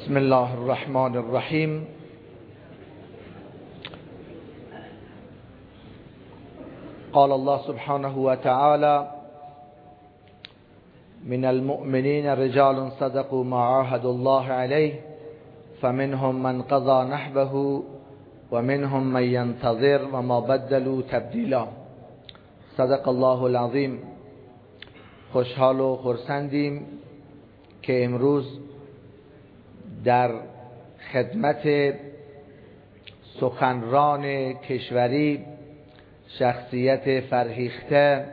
بسم الله الرحمن الرحیم قال الله سبحانه وتعالى من المؤمنين رجال صدقوا ما عاهد الله عليه فمنهم من قضى نحبه ومنهم من ينتظر وما بدلوا تبدیلا صدق الله العظیم خوشحال و خرسندیم که امروز در خدمت سخنران کشوری شخصیت فرهیخته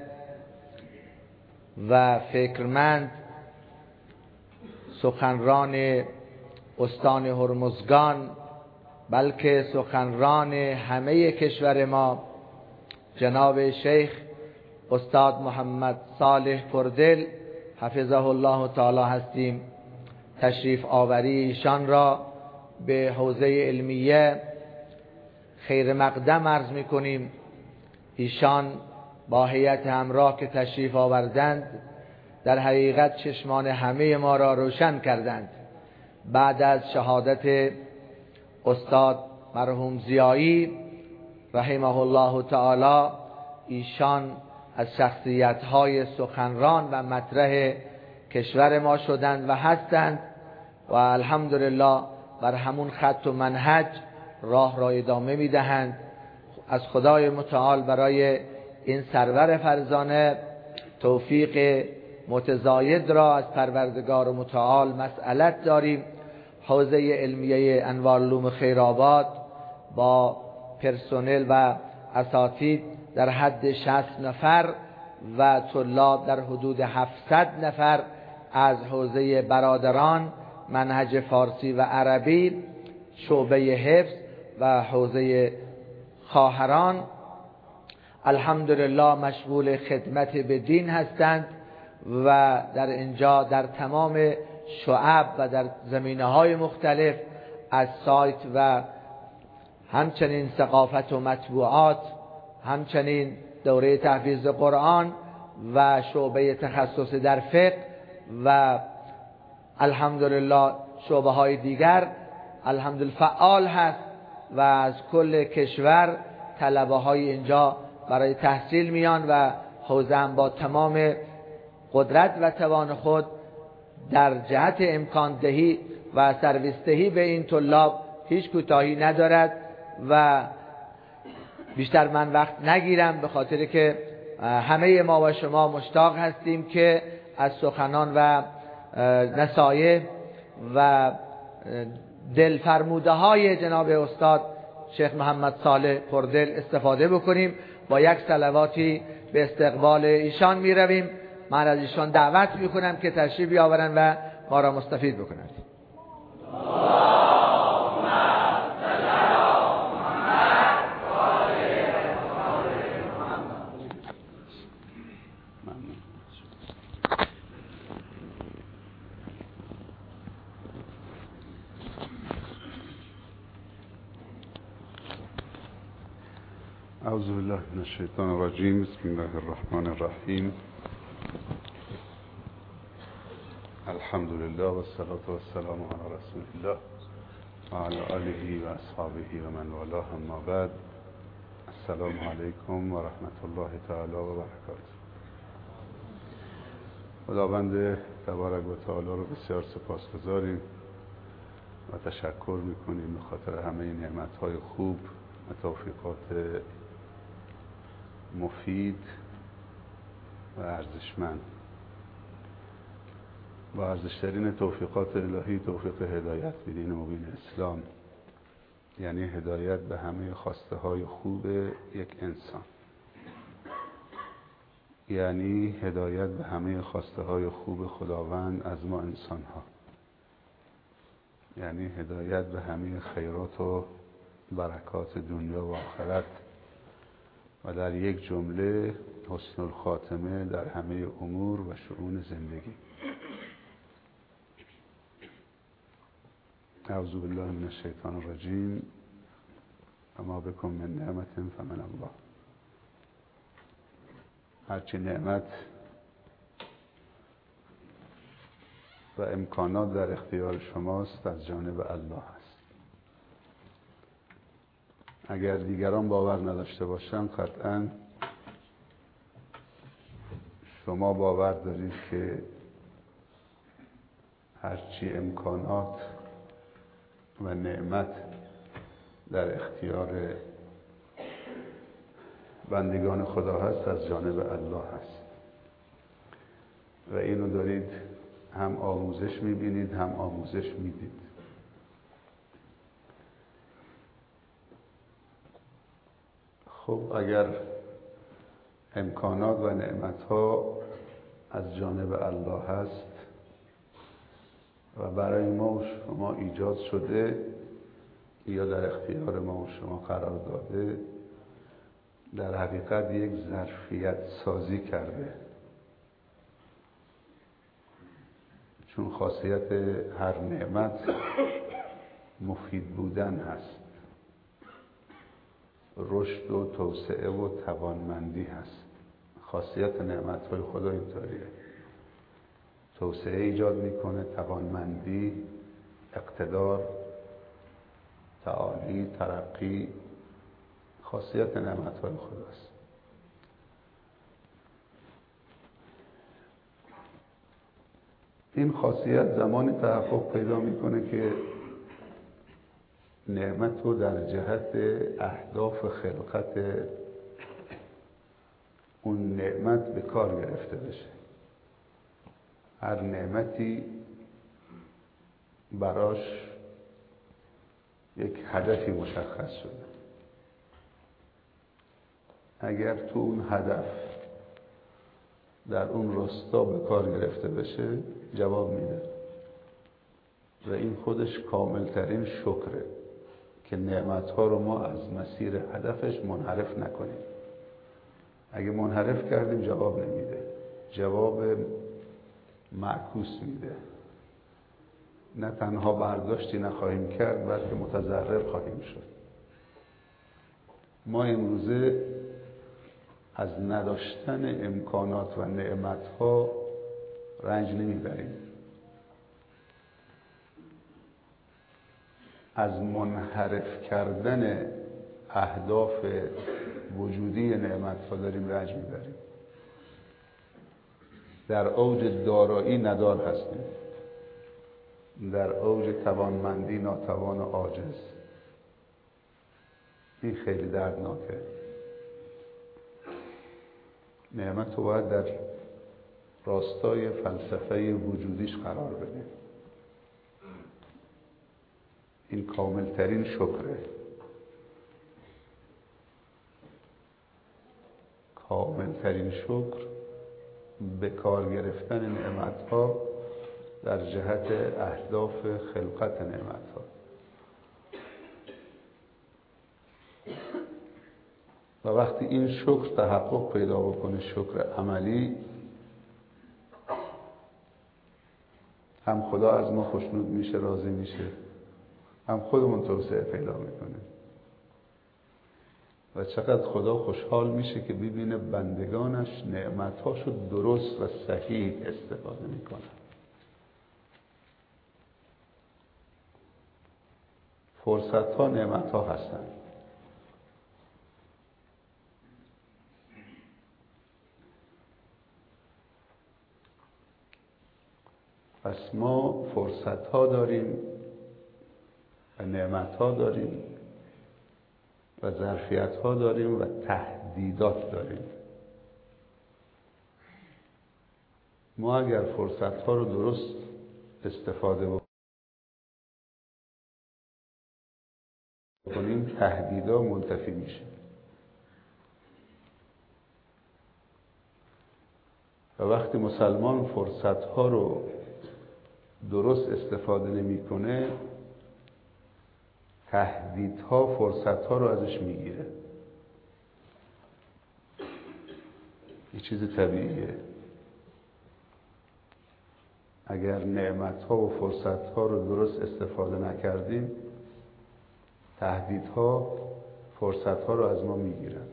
و فکرمند سخنران استان هرمزگان بلکه سخنران همه کشور ما جناب شیخ استاد محمد صالح پردل حفظه الله تعالی هستیم. تشریف آوری ایشان را به حوزه علمیه خیر مقدم عرض می کنیم ایشان با هیئت همراه که تشریف آوردند در حقیقت چشمان همه ما را روشن کردند. بعد از شهادت استاد مرحوم زیایی رحمه الله تعالی ایشان از شخصیت های سخنران و مطرح کشور ما شدند و هستند و الحمدلله بر همون خط و منهج راه را ادامه می‌دهند. از خدای متعال برای این سرور فرزانه توفیق متزاید را از پروردگار متعال مسئلت داریم. حوزه علمیه انوار خیرآباد با پرسنل و اساتید در حد 60 نفر و طلاب در حدود 700 نفر از حوزه برادران منهج فارسی و عربی شعبه حفظ و حوزه خواهران. الحمدلله مشغول خدمت به دین هستند و در اینجا در تمام شعب و در زمینه های مختلف از سایت و همچنین ثقافت و مطبوعات همچنین دوره تحفیظ قرآن و شعبه تخصص در فقه و الحمدلله شعبه های دیگر الحمدلله فعال هست و از کل کشور طلبه های اینجا برای تحصیل میان و حوزه با تمام قدرت و توان خود در جهت امکان دهی و سرویس دهی به این طلاب هیچ کوتاهی ندارد و بیشتر من وقت نگیرم به خاطر که همه ما و شما مشتاق هستیم که از سخنان و نصایح و دلفرموده های جناب استاد شیخ محمد صالح پردل استفاده بکنیم. با یک سلواتی به استقبال ایشان می رویم من از ایشان دعوت می کنم که تشریف بیاورن و ما را مستفید بکنند. أعوذ بالله من الشيطان الرجيم. بسم الله الرحمن الرحيم. الحمد لله والصلاة والسلام على رسول الله وعلى آله وأصحابه ومن والاه. أما بعد السلام عليكم ورحمة الله تعالى وبركاته. خداوند تبارک و تعالی رو بسیار سپاسگزاریم و تشکر می‌کنیم به خاطر همه نعمت های خوب و توفیقات مفید و ارزشمند. و ارزشترین توفیقات الهی توفیق هدایت به دین مبین اسلام. یعنی هدایت به همه خواسته های خوب یک انسان. یعنی هدایت به همه خواسته های خوب خداوند از ما انسان ها یعنی هدایت به همه خیرات و برکات دنیا و آخرت. در یک جمله حسن الخاتمه در همه امور و شعون زندگی. اعوذ بالله من الشیطان الرجیم. اما بکن من نعمت فمن الله. هرچی نعمت و امکانات در اختیار شماست از جانب الله. اگر دیگران باور نداشته باشند قطعا شما باور دارید که هرچی امکانات و نعمت در اختیار بندگان خدا هست از جانب الله هست. و اینو دارید هم آموزش می‌بینید هم آموزش می‌دید. خب اگر امکانات و نعمت ها از جانب الله هست و برای ما و شما ایجاد شده یا در اختیار ما و شما قرار داده در حقیقت یک ظرفیت سازی کرده. چون خاصیت هر نعمت مفید بودن هست. رشد و توسعه و توانمندی هست. خاصیت نعمت های خدا اینطوریه. توسعه ایجاد می‌کنه توانمندی اقتدار تعالی ترقی خاصیت نعمت های خداست این خاصیت زمانی تحقق پیدا می‌کنه که نعمت رو در جهت اهداف خلقت اون نعمت به کار گرفته بشه. هر نعمتی براش یک هدفی مشخص شده. اگر تو اون هدف در اون راستا به کار گرفته بشه جواب میده. و این خودش کاملترین شکره. که نعمتها رو ما از مسیر هدفش منحرف نکنیم. اگه منحرف کردیم جواب نمیده. جواب معکوس میده. نه تنها برداشتی نخواهیم کرد بلکه متضرر خواهیم شد. ما امروزه از نداشتن امکانات و نعمتها رنج نمی‌بریم. از منحرف کردن اهداف وجودی نعمت ها داریم رنج می‌بریم. در اوج دارایی ندار هستیم. در اوج توانمندی ناتوان و عاجز. این خیلی دردناکه. نعمت رو باید در راستای فلسفه وجودیش قرار بدیم. این کاملترین شکره. کاملترین شکر به کار گرفتن نعمت ها در جهت اهداف خلقت نعمت ها و وقتی این شکر تحقق پیدا بکنه شکر عملی هم خدا از ما خوشنود میشه راضی میشه. هم خودمون توسعه پیدا می‌کنه و چقدر خدا خوشحال میشه که ببینه بندگانش نعمتهاشو درست و صحیح استفاده می‌کنن. فرصت ها نعمت ها هستن. پس ما فرصت ها داریم و نعمت ها داریم و ظرفیت ها داریم و تهدیدات داریم. ما اگر فرصت ها رو درست استفاده بکنیم تهدیدا منتفی میشه. و وقتی مسلمان فرصت ها رو درست استفاده نمی‌کنه تهدیدها فرصتها رو ازش می‌گیره. یه چیز طبیعیه. اگر نعمتها و فرصتها رو درست استفاده نکردیم تهدیدها فرصتها رو از ما می‌گیرن.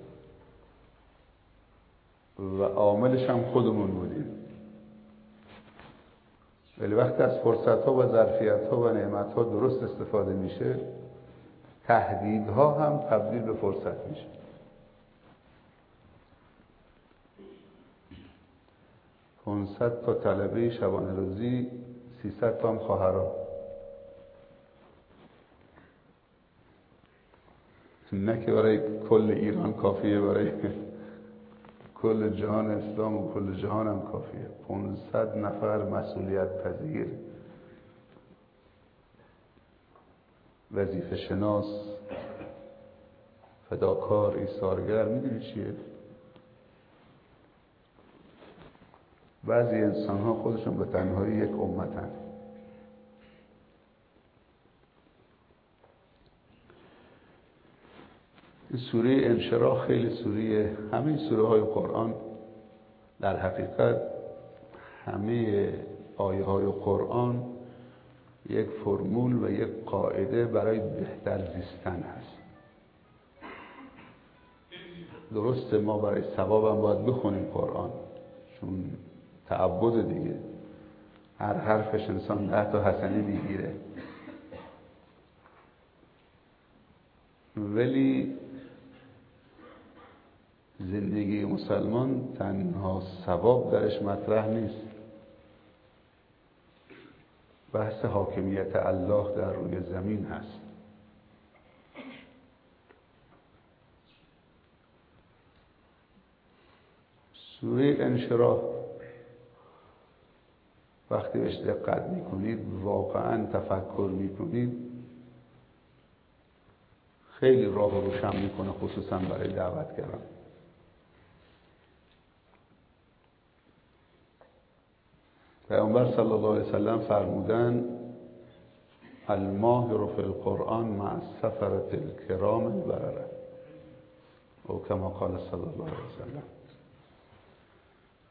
و عاملش هم خودمون بودیم. ولی وقتی از فرصت ها و ظرفیت ها و نعمت ها درست استفاده میشه تهدیدها هم تبدیل به فرصت میشه. 500 تا طلبه شبانه روزی 300 تا هم خواهران نه که برای کل ایران کافیه برای کل جهان اسلام و کل جهان هم کافیه. 500 نفر مسئولیت پذیر وظیفه شناس فداکار ایثارگر می‌دونی چیه؟ بعضی انسان ها خودشون به تنهایی یک امتن. این سوره انشراح خیلی سوره همه سوره های قرآن در حقیقت همه آیه های قرآن یک فرمول و یک قاعده برای بهتر زیستن هست. درسته ما برای ثواب هم باید بخونیم قرآن چون تعبد دیگه. هر حرفش انسان ده تا حسنه می‌گیره. ولی زندگی مسلمان تنها ثواب درش مطرح نیست. بحث حاکمیت الله در روی زمین هست. سوره انشراح وقتی بهش دقت می‌کنید واقعا تفکر می‌کنید خیلی راه روشن می‌کنه خصوصا برای دعوتگران پیامبر صلی الله علیه وسلم فرمودن الماهر فی القرآن مع سفرت الكرام البرره او کما قال صلی الله علیه وسلم.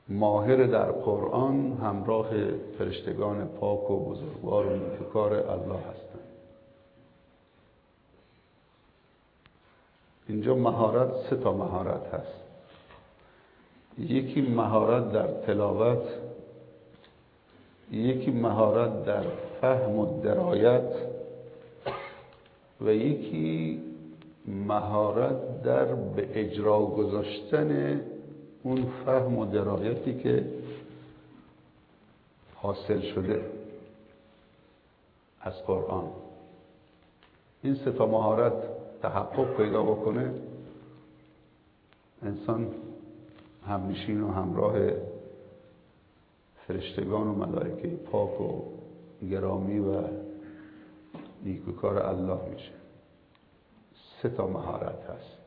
ماهر در قرآن همراه فرشتگان پاک و بزرگوار و نیکوکار الله هستند. اینجا مهارت سه تا مهارت هست. یکی مهارت در تلاوت یکی مهارت در فهم و درایت و یکی مهارت در به اجرا گذاشتن اون فهم و درایتی که حاصل شده از قرآن. این سه تا مهارت تحقق پیدا بکنه انسان همنشین و همراه فرشتگان و ملائکه پاک و گرامی و نیکوکار الله میشه. سه تا مهارت هست.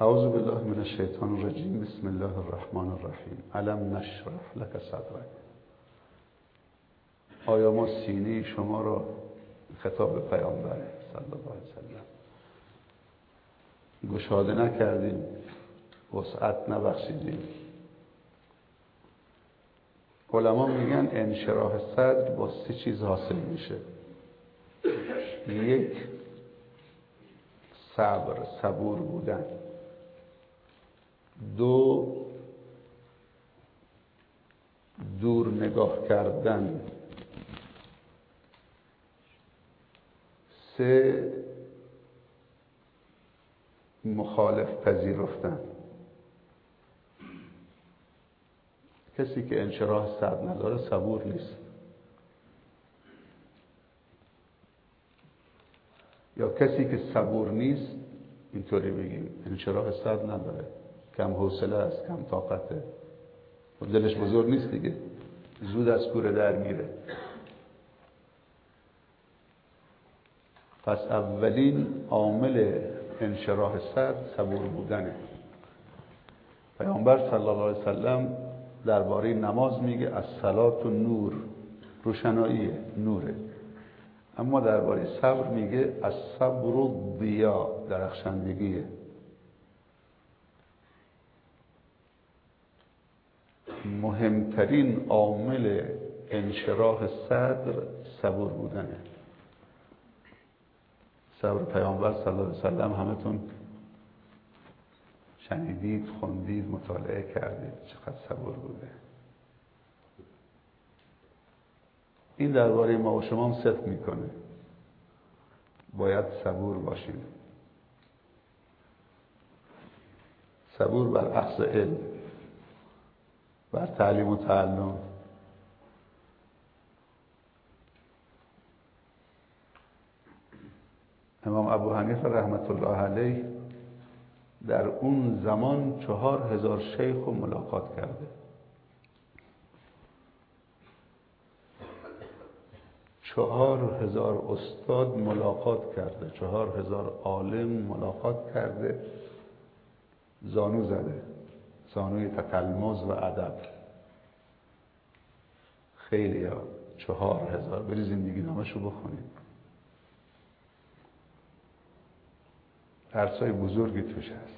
اعوذ بالله من الشیطان الرجیم. بسم الله الرحمن الرحیم. علم نشرح لك صدرک؟ آیا ما سینه شما را خطاب پیامبر صلی الله علیه گشاده نکردیم. وسعت نبخشیدیم. علما میگن انشراح صدر با سه چیز حاصل میشه. یک صبر صبور بودن. دو دور نگاه کردن. سه مخالف پذیرفتن. کسی که انشراح صد نداره صبور نیست. یا کسی که صبور نیست اینطوری بگیم انشراح صد نداره. کم حوصله است کم طاقته. و دلش بزرگ نیست دیگه. زود از کوره در میره. پس اولین عامل انشراح صدر صبور بودنه. پیامبر صلی الله علیه وسلم درباره نماز میگه از صلات و نور روشنایی نوره. اما درباره صبر میگه از صبر و ضیا درخشندگیه مهمترین عامل انشراح صدر صبور بودنه. صبر پیامبر صلی الله علیه وسلم همتون شنیدید خوندید مطالعه کردید. چقدر صبور بوده. این درباره ما و شما هم صدق می‌کنه. باید صبور باشیم. صبور بر اخذ علم بر تعلیم و تعلم. امام ابو حنیفه رحمت الله علیه در اون زمان چهار هزار شیخ رو ملاقات کرده. چهار هزار استاد ملاقات کرده چهار هزار عالم ملاقات کرده. زانو زده زانوی تتلمز و ادب. خیلی ها چهار هزار. بری زندگی نامشو بخونید. درسای بزرگی توش هست.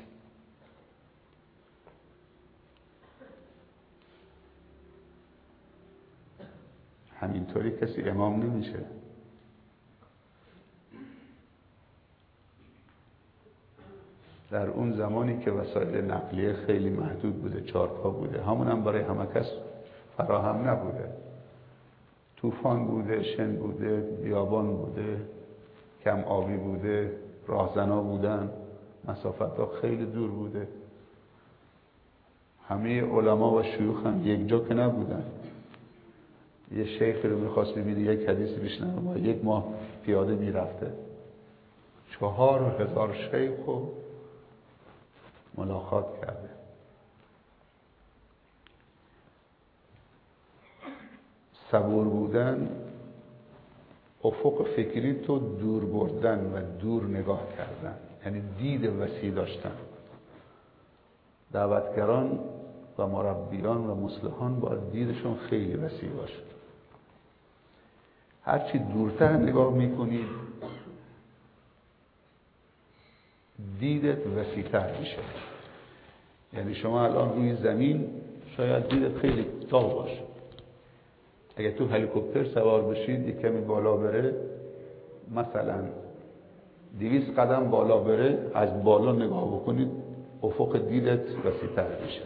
همینطوری کسی امام نمیشه. در اون زمانی که وسایل نقلیه خیلی محدود بوده چارپا بوده همون هم برای همه کس فراهم نبوده. طوفان بوده شن بوده بیابان بوده کم آبی بوده. راهزنا بودن مسافت ها خیلی دور بوده. همه علما و شیوخ هم یک جا که نبودن. یه شیخ رو می‌خواست ببینه یک حدیث بشنوه ما یک ماه پیاده می‌رفته. چهار هزار شیخ رو ملاقات کرده. صبور بودن افق فکری تو دور بردن و دور نگاه کردن یعنی دید وسیع داشتن. دعوتگران و مربیان و مسلحان باید دیدشون خیلی وسیع باشه. هرچی دورتر نگاه می‌کنید دیدت وسیعتر میشه. یعنی شما الان روی زمین شاید دیدت خیلی کوتاه باشه. اگه تو هلیکوپتر سوار بشید یک کمی بالا بره. مثلا دویست قدم بالا بره از بالا نگاه بکنید افق دیدت وسیعتر میشه.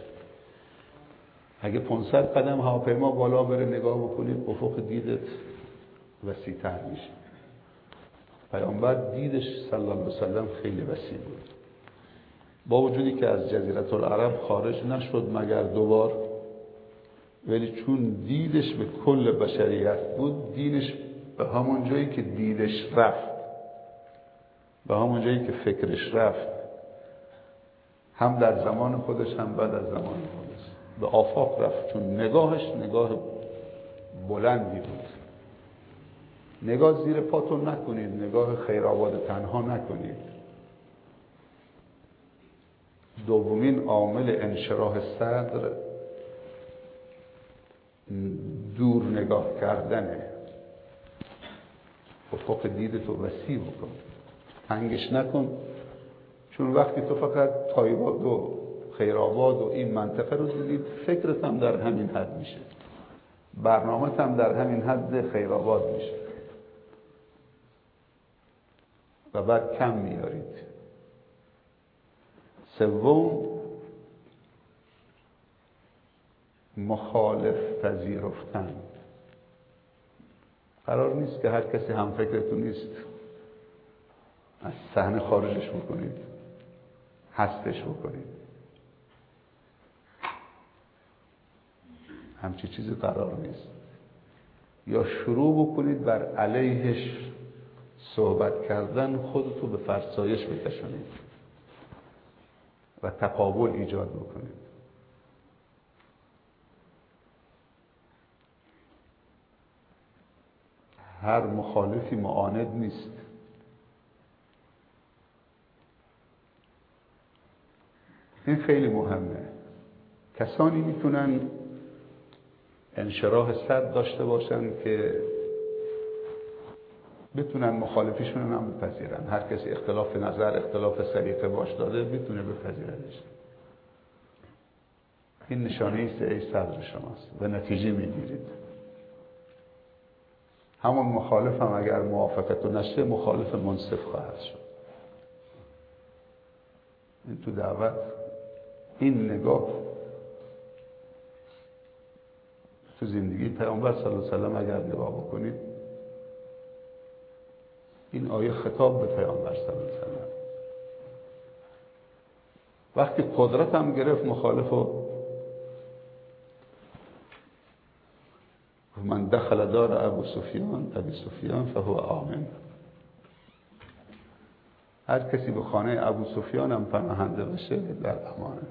اگه 500 قدم هواپیما بالا بره نگاه بکنید افق دیدت وسیعتر میشه. پیامبر دیدش صلی الله علیه وسلم خیلی وسیع بود. با وجودی که از جزیره العرب خارج نشد مگر دوبار ولی چون دیدش به کل بشریت بود دینش به همون جایی که دیدش رفت به همون جایی که فکرش رفت هم در زمان خودش هم بعد از زمان خودش. به آفاق رفت چون نگاهش نگاه بلندی بود. نگاه زیر پاتون نکنید نگاه خیرآباد تنها نکنید. دومین عامل انشراح صدر دور نگاه کردنه افق دید تو وسیع بکن. تنگش نکن. چون وقتی تو فقط تایباد و خیرآباد و این منطقه رو دیدید فکرت هم در همین حد میشه. برنامه هم در همین حد خیرآباد میشه. و بعد کم میارید. سوم مخالف پذیرفتن. قرار نیست که هر کسی هم فکرتون نیست از صحنه خارجش بکنید هستش بکنید. همچی چیزی قرار نیست. یا شروع بکنید بر علیهش صحبت کردن خودتو به فرسایش بکشونید و تقابل ایجاد بکنید. هر مخالفی معاند نیست. این خیلی مهمه. کسانی می‌تونن انشراح صد داشته باشن که بتونن مخالفیشون هم بپذیرن هر کسی اختلاف نظر اختلاف سلیقه باش داده می‌تونه بپذیرنش. این نشانه است ای صدر شماست. و نتیجه می‌گیرید. همون مخالف هم اگر موافقت نشه مخالف منصف خواهد شد. این تو دعوت. این نگاه تو زندگی پیامبر صلی الله علیه وسلم اگر نگاه بکنید این آیه خطاب به پیامبر صلی الله علیه وقتی قدرت هم گرفت مخالف و من دخل دار ابو سفیان ابی سفیان فهو آمن. هر کسی به خانه ابو سفیان هم پناهنده بشه در امانه.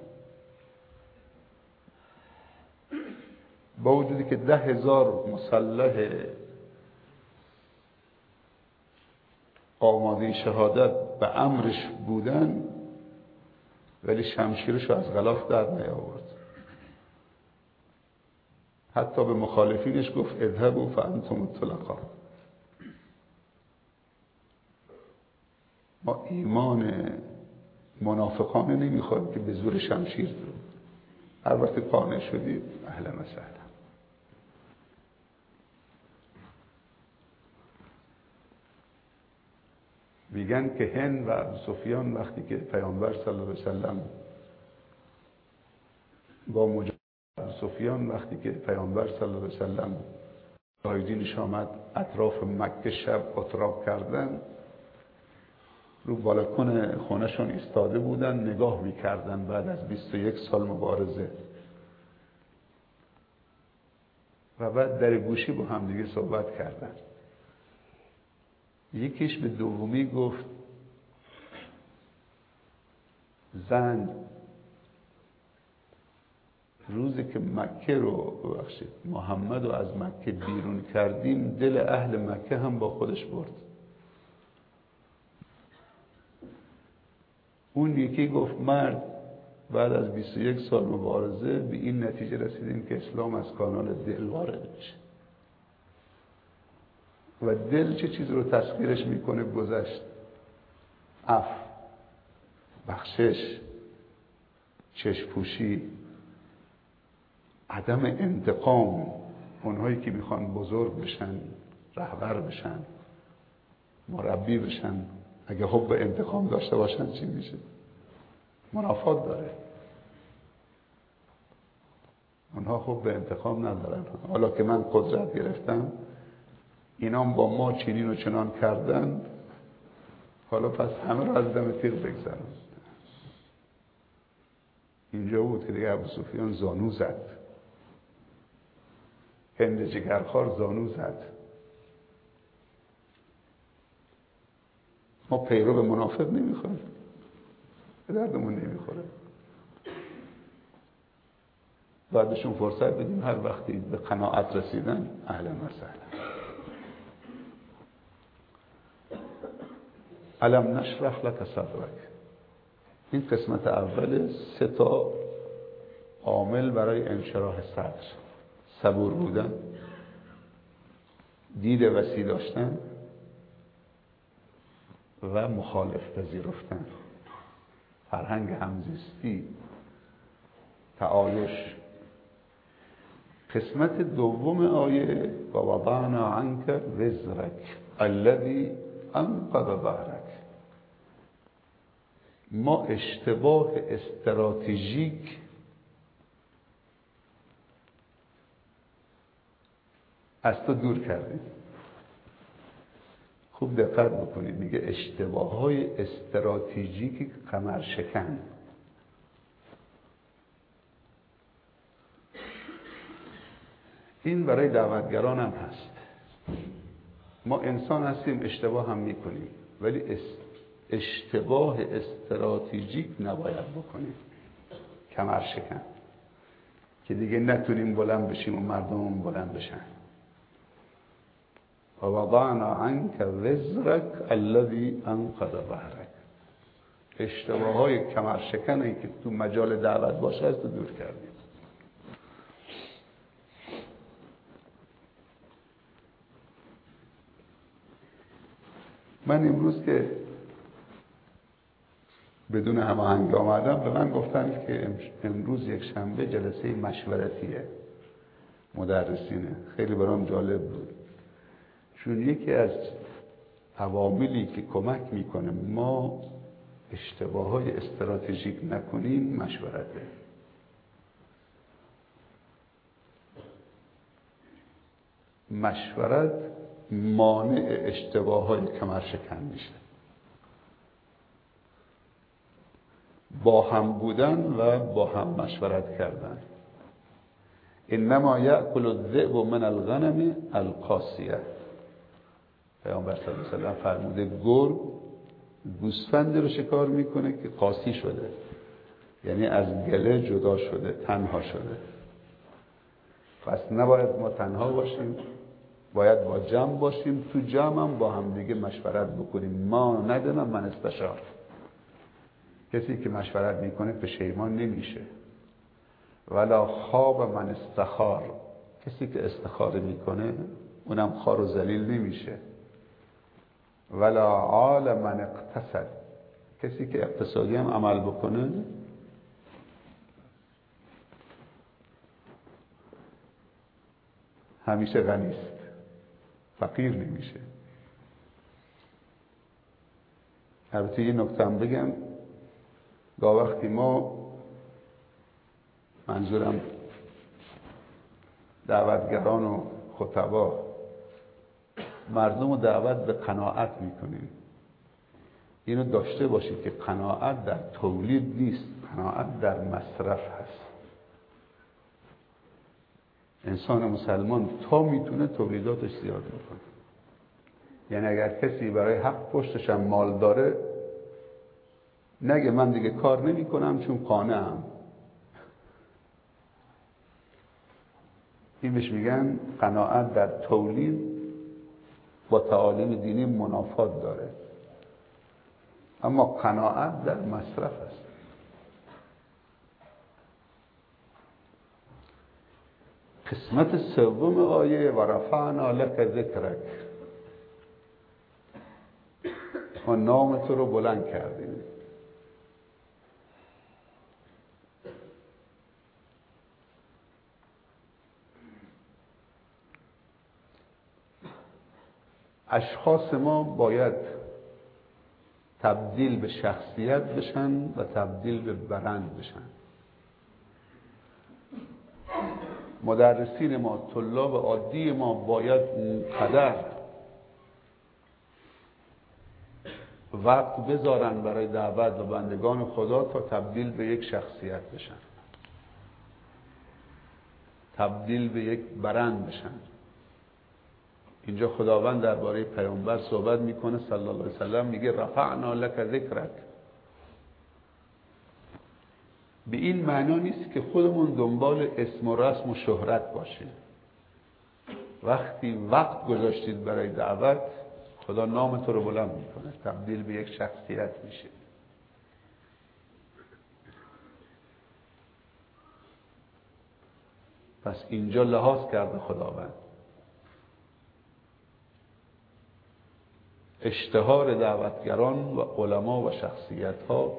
با وجودی که ده هزار مسلح آماده شهادت به امرش بودن ولی شمشیرش از غلاف در نیاورد. حتی به مخالفینش گفت اذهبوا فانتم الطلقا ما ایمان منافقانه نمی‌خوایم که به زور شمشیر هر وقت قانع شدید اهل مسئله. میگن که هن و سفیان وقتی که پیامبر صلی الله علیه وسلم با مجاهد سفیان وقتی که پیامبر صلی الله علیه وسلم مجاهدینش آمد اطراف مکه شب اتراق کردن رو بالکن خونهشون ایستاده بودن نگاه می‌کردن بعد از 21 سال مبارزه. و بعد در گوشی با همدیگه صحبت کردن. یکیش به دومی گفت زن روزی که مکه رو ببخشید محمد رو از مکه بیرون کردیم دل اهل مکه هم با خودش برد. اون یکی گفت مرد بعد از 21 سال مبارزه به این نتیجه رسیدیم که اسلام از کانال دل وارد میشه. و دل چه چیز رو تسخیرش می‌کنه؟ گذشت اف بخشش چشپوشی عدم انتقام اونهایی که می‌خوان بزرگ بشن رهبر بشن مربی بشن اگه حب انتقام داشته باشن چی میشه؟ منافات داره. اونها حب انتقام ندارن. حالا که من قدرت گرفتم اینام با ما چنین و چنان کردن حالا پس همه رو از دم تیغ بگذارن اینجا بود که دیگه ابو سفیان زانو زد. هند جگرخار زانو زد. ما پیرو به منافق نمی‌خوایم به دردمون نمی‌خوره. بعدشون فرصت بدیم هر وقتی به قناعت رسیدن اهلا و علم نشرح لك صدرک این قسمت اول سه تا عامل برای انشراح صدر. صبور بودن. دید وسیع داشتن و مخالف پذیرفتن. فرهنگ همزیستی تعایش. قسمت دوم آیه و وضعنا عنك وزرک الذي انقض ظهرک. ما اشتباه استراتژیک از تو دور کردیم خوب دقت بکنید میگه اشتباه های استراتژیک قمر شکن. این برای دعوتگران هم هست. ما انسان هستیم اشتباه هم می‌کنیم. ولی اشتباه استراتژیک نباید بکنیم. کمر شکن. که دیگه نتونیم بلند بشیم و مردم بلند بشن. و وضعنا عنك وزرك الذي انقض ظهرك. اشتباه های کمر شکنی که تو مجال دعوت باشه از تو دور کردیم. من امروز که بدون هماهنگی آمدم به من گفتن که امروز یک شنبه جلسه مشورتیه مدرسینه. خیلی برام جالب بود. چون یکی از عواملی که کمک می‌کنه ما اشتباه های استراتژیک نکنیم مشورته مشورت مانع اشتباه های کمرشکن میشه. با هم بودن و با هم مشورت کردن. انما یأکل الذئب من الغنم القاسیه پیامبر صلی الله علیه وسلم فرموده گرگ گوسفند رو شکار می‌کنه که قاسی شده. یعنی از گله جدا شده تنها شده. پس نباید ما تنها باشیم باید با جمع باشیم تو جمع هم با هم دیگه مشورت بکنیم. ما ندونم من استشار کسی که مشورت می‌کنه پشیمان نمیشه. ولا خواب من استخار. کسی که استخاره می‌کنه اونم خار و زلیل نمیشه. ولا عال من اقتصد. کسی که اقتصادی هم عمل بکنه همیشه غنیست فقیر نمیشه. البته یه نکته هم بگم. گاه وقتی ما منظورم دعوتگران و خطبا مردم رو دعوت به قناعت می‌کنیم. اینو داشته باشید که قناعت در تولید نیست قناعت در مصرف هست. انسان مسلمان تا می‌تونه تولیداتش زیاد می‌کنه یعنی اگر کسی برای حق پشتش مال داره نگه من دیگه کار نمی کنم چون قانعم این بهش میگن قناعت در تولید با تعالیم دینی منافات داره. اما قناعت در مصرف است. قسمت سوم آیه و رفعنا لک ذکرک. و نام تو رو بلند کردیم. اشخاص ما باید تبدیل به شخصیت بشن و تبدیل به برند بشن. مدرسین ما طلاب عادی ما باید اونقدر وقت بذارن برای دعوت و بندگان خدا تا تبدیل به یک شخصیت بشن. تبدیل به یک برند بشن. اینجا خداوند درباره پیامبر صحبت می‌کنه صلی الله علیه وسلم میگه رفعنا لك ذکرک به این معنا نیست که خودمون دنبال اسم و رسم و شهرت باشیم. وقتی وقت گذاشتید برای دعوت خدا نام تو رو بلند می‌کنه تبدیل به یک شخصیت میشه پس اینجا لحاظ کرده خداوند. اشتهار دعوتگران و علما و شخصیت ها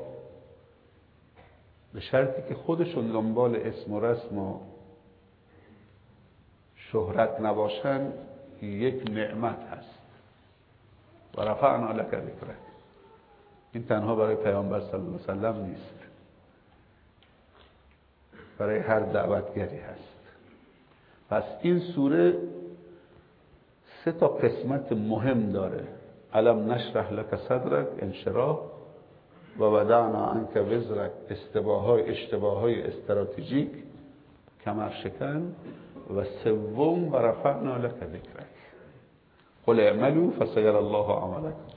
به شرطی که خودشون دنبال اسم و رسم و شهرت نباشن یک نعمت هست. و رفعنا لک ذکرک. این تنها برای پیامبر صلی الله علیه وسلم نیست. برای هر دعوتگری هست. پس این سوره سه تا قسمت مهم داره. علم نشرح لك صدرک انشراح و ودعنا انک وزرک اشتباهای اشتباهای استراتژیک کمر شکن و سوم و رفعنا لك ذکرک. قل اعملوا فسيرى الله عملكم.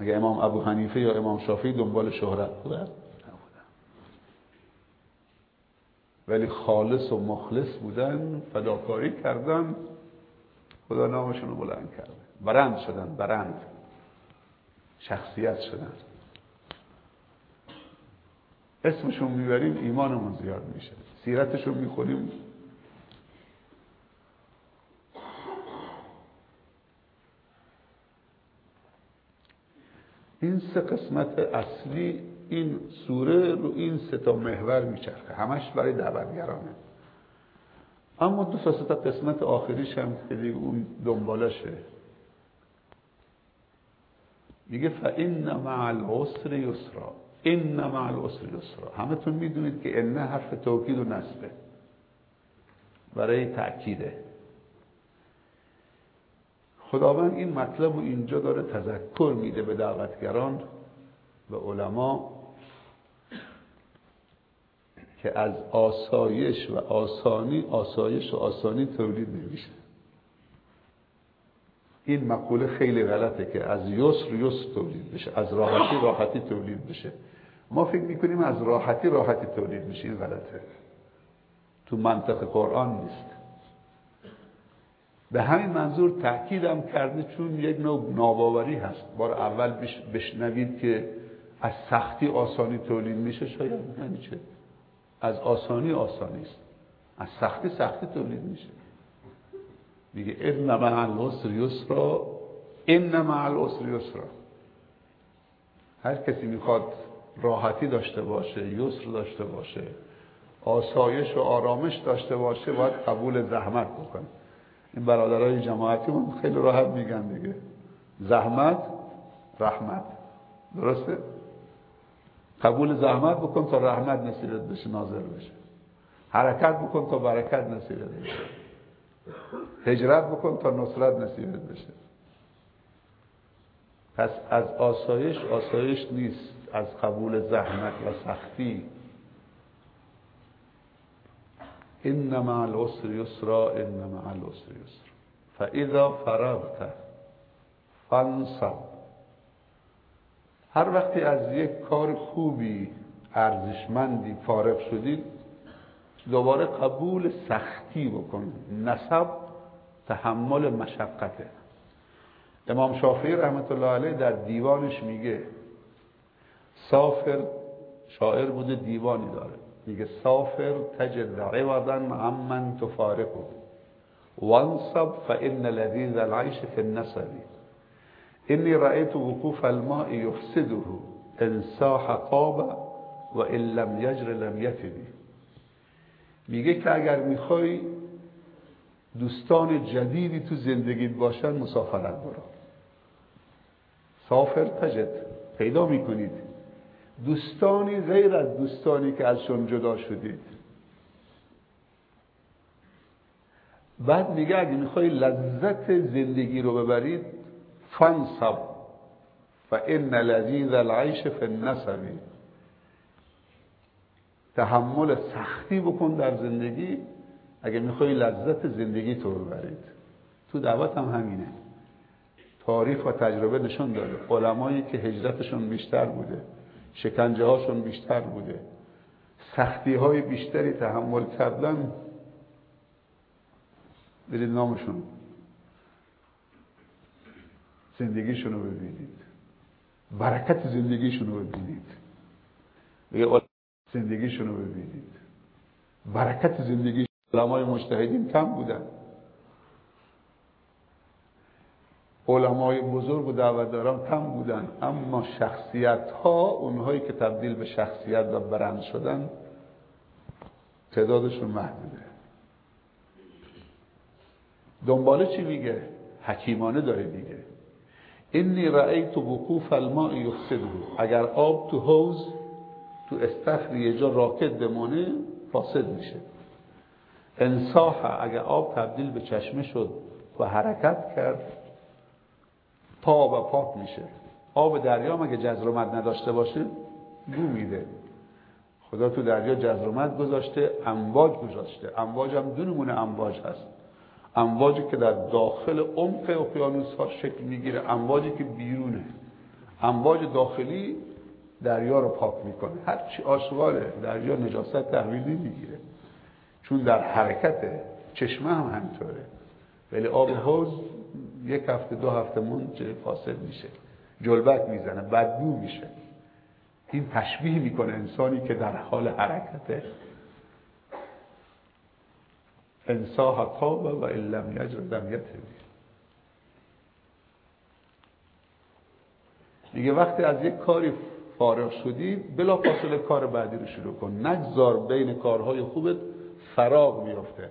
اگه امام ابو حنیفه یا امام شافعی دنبال شهرت بودن؟ ولی خالص و مخلص بودن فداکاری کردن خدا نامشون رو بلند کرده. برند شدن برند. شخصیت شدن. اسمشون می‌بریم ایمانمون زیاد میشه. سیرتشون می‌خوریم. این سه قسمت اصلی این سوره رو این سه تا محور میچرخه. همش برای دعوتگرانه. اما دو تا تا قسمت آخریش هم دیگه اون دنبالشه. میگه فان مع العسر یسرا ان مع العسر یسرا همتون می‌دونید که ان حرف توکید و نسبه برای تأکیده. خداوند این مطلب رو اینجا داره تذکر میده به دعوتگران به علما. که از آسایش و آسانی آسایش و آسانی تولید نمیشه. این مقوله خیلی غلطه که از یسر یسر تولید بشه. از راحتی راحتی تولید بشه. ما فکر می‌کنیم از راحتی راحتی تولید میشه این غلطه. تو منطق قرآن نیست. به همین منظور تأکیدم کرده چون یک نوع ناباوری هست. بار اول بشنوید که از سختی آسانی تولید میشه شاید یعنی از آسانی آسانی است. از سختی سختی تولید میشه. میگه ان مع العسر یسرا ان مع العسر یسرا. هر کسی می‌خواد راحتی داشته باشه یسر داشته باشه آسایش و آرامش داشته باشه باید قبول زحمت بکنه. این برادرای جماعتی من خیلی راحت میگن دیگه. زحمت رحمت. درسته؟ قبول زحمت بکن تا رحمت نصیبت بشه ناظر بشه. حرکت بکن تا برکت نصیبت بشه. هجرت بکن تا نصرت نصیبت بشه. پس از آسایش آسایش نیست. از قبول زحمت و سختی. ان مع العسر یسرا ان مع العسر یسرا. فاذا فرغت فانصب. هر وقتی از یک کار خوبی ارزشمندی فارغ شدید دوباره قبول سختی بکن نسب تحمل مشقته. امام شافعی رحمت الله علیه در دیوانش میگه سافر شاعر بوده دیوانی داره. میگه سافر تجد عوضا عمن تفارقه. وانصب فان لذیذ العيش في النسب اني رأيت وقوف الماء يفسده ان صاح طاب و ان لم يجر لم يفدي میگه که اگر می‌خوای دوستان جدیدی تو زندگیت باشن مسافرت برو. سافر تجد پیدا می‌کنید. دوستانی غیر از دوستانی که ازشون جدا شدید. بعد میگه اگه می‌خوای لذت زندگی رو ببرید فنصب و ان لذیذ العیش فی النسبی تحمل سختی بکن در زندگی. اگه می‌خوای لذت زندگی تو ببرید. تو دعوت هم همینه. تاریخ و تجربه نشون داده. علمایی که هجرتشون بیشتر بوده. شکنجه هاشون بیشتر بوده. سختی های بیشتری تحمل کردن. برید نامشون. زندگیشون رو ببینید. برکت زندگیشون رو ببینید زندگیشون رو ببینید. برکت زندگی علمای مجتهدین کم بودن. علمای بزرگ و دعوتداران کم بودن. اما شخصیت ها اونهایی که تبدیل به شخصیت و برند شدن تعدادشون محدوده. دنباله چی میگه؟ حکیمانه داره میگه. اینی رأیت وقوف الماء یفسده اگر آب تو حوز تو استخر یه جا راکت بمونه فاسد میشه انصاح اگر آب تبدیل به چشمه شد و حرکت کرد پا و پاک میشه آب دریا مگه جزرومت نداشته باشه بو میده خدا تو دریا جزرومت گذاشته امواج گذاشته امواج هم دو نمونه امواج هست امواجی که در داخل عمق اقیانوس ها شکل می‌گیره امواجی که بیرونه. امواج داخلی دریا رو پاک می‌کنه. هرچی آشغاله دریا نجاست تحویل نمی‌گیره. چون در حرکت چشمه هم همینطوره. ولی آب حوز یک هفته دو هفته منجه فاسد میشه. جلبک می‌زنه بدبو میشه. این تشبیه می‌کنه انسانی که در حال حرکته. انساها تاب و لم یجر لم میگه وقتی از یک کاری فارغ شدید بلا فاصله کار بعدی رو شروع کن. نگذار بین کارهای خوبت فراغ میفته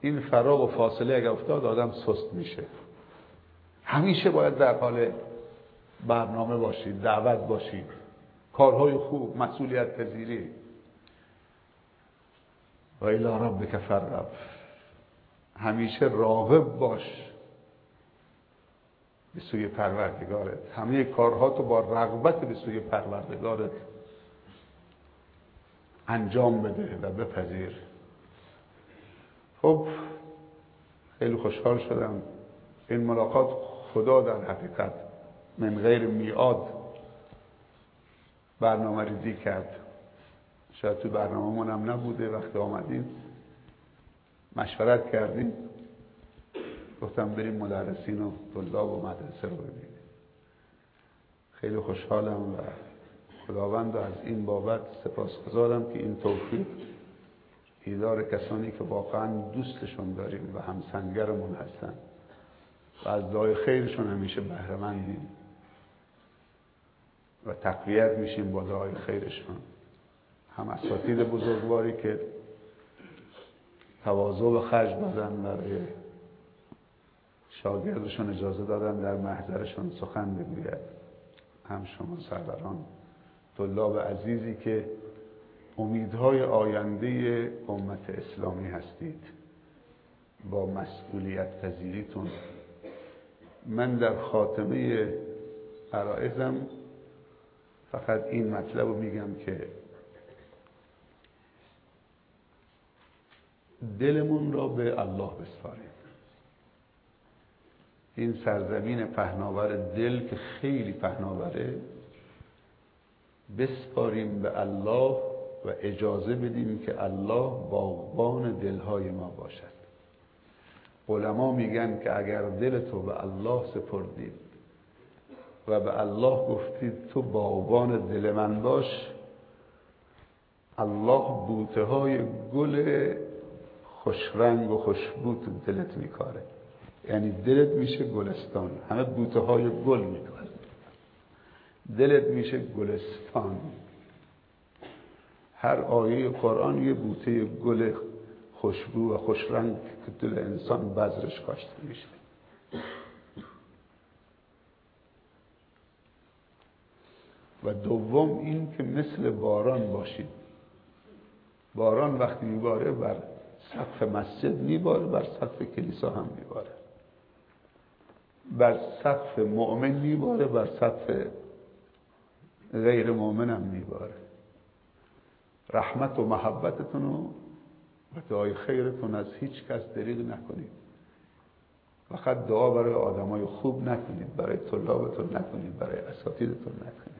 این فراغ و فاصله اگر افتاد آدم سست میشه. همیشه باید در حال برنامه باشید دعوت باشید کارهای خوب مسئولیت پذیری. و الى ربک فرغب. همیشه راغب باش به سوی پروردگارت. همه کارها تو با رغبت به سوی پروردگارت انجام بده و بپذیر. خب خیلی خوشحال شدم. این ملاقات خدا در حقیقت من غیر میاد برنامه ریزی کرد. شاید تو برنامه هم نبوده وقتی آمدیم. مشورت کردیم. گفتم بریم مدرسین و طلاب و مدرسه رو ببینیم. خیلی خوشحالم و خداوند از این بابت سپاسگزارم که این توفیق ایدار کسانی که واقعا دوستشون داریم و همسنگرمون هستن. و از دعای خیرشون همیشه بهرمندیم و تقویت میشیم با دعای خیرشون. هم اساتید بزرگواری که تواضع و خرج دادن برای شاگردشون اجازه دادن در محضرشون سخن بگوید. هم شما سروران طلاب عزیزی که امیدهای آینده امت اسلامی هستید. با مسئولیت پذیریتون. من در خاتمه عرائزم فقط این مطلب رو میگم که دلمون را به الله بسپاریم. این سرزمین پهناور دل که خیلی پهناوره بسپاریم به الله و اجازه بدیم که الله باغبان دلهای ما باشد. علما میگن که اگر دل تو به الله سپردید و به الله گفتید تو باغبان دل من باش الله بوته های گل خوشرنگ و خوشبو تو دلت میکاره. یعنی دلت میشه گلستان. همه بوته های گل میکاره. دلت میشه گلستان. هر آیه قرآن یه بوته گل خوشبو و خوشرنگ که دل انسان بذرش کاشته میشه. و دوم این که مثل باران باشید. باران وقتی میباره بر سقف مسجد میباره بر سقف کلیسا هم میباره. بر سقف مؤمن میباره بر سقف غیر مؤمن هم میباره. رحمت و محبتتون و دعای خیرتون از هیچ کس دریغ نکنید. فقط دعا برای آدمای خوب نکنید برای طلابتون نکنید برای اساتیدتون نکنید.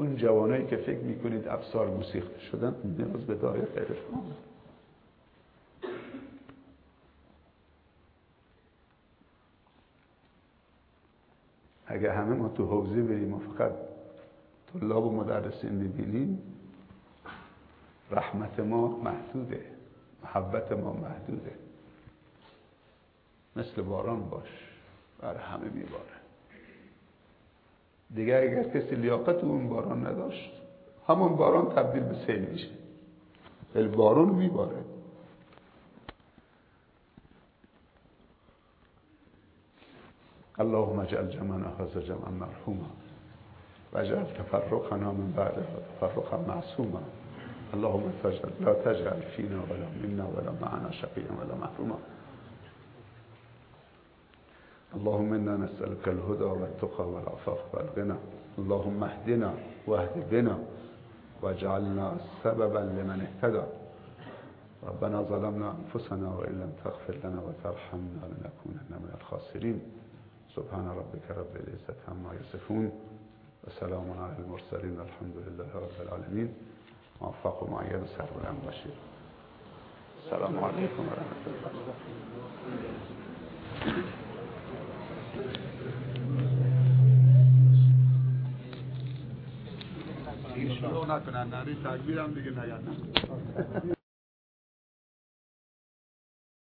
اون جوانایی که فکر می‌کنید افسار موسیقی شدن نیاز به دعای خیرشون اگه همه ما تو حوزه بریم و فقط طلاب و مدرسین ببینیم رحمت ما محدوده محبت ما محدوده. مثل باران باش بر همه میباره. دیگه اگر کسی لیاقت اون باران نداشت همون باران تبدیل به سیل میشه. ولی باران میباره. اللهم اجعل جمعنا هذا جمعا مرحوما واجعل تفرقنا من بعد تفرقا معصوما. اللهم تجعل لا تجعل فينا ولا منا ولا معنا شقيا ولا محروما. اللهم إنا نسألك الهدى والتقى والعفاف والغنى اللهم اهدنا واهد بنا واجعلنا سببا لمن اهتدى. ربنا ظلمنا أنفسنا وإن لم تغفر لنا وترحمنا لنكونن من الخاسرين. سبحان ربك رب العزة عما يصفون. وسلام على المرسلين الحمد لله رب العالمين. موفق معید و سربلند باشید السلام علیکم و رحمت الله. نکنن نری تکبیرم دیگه نگن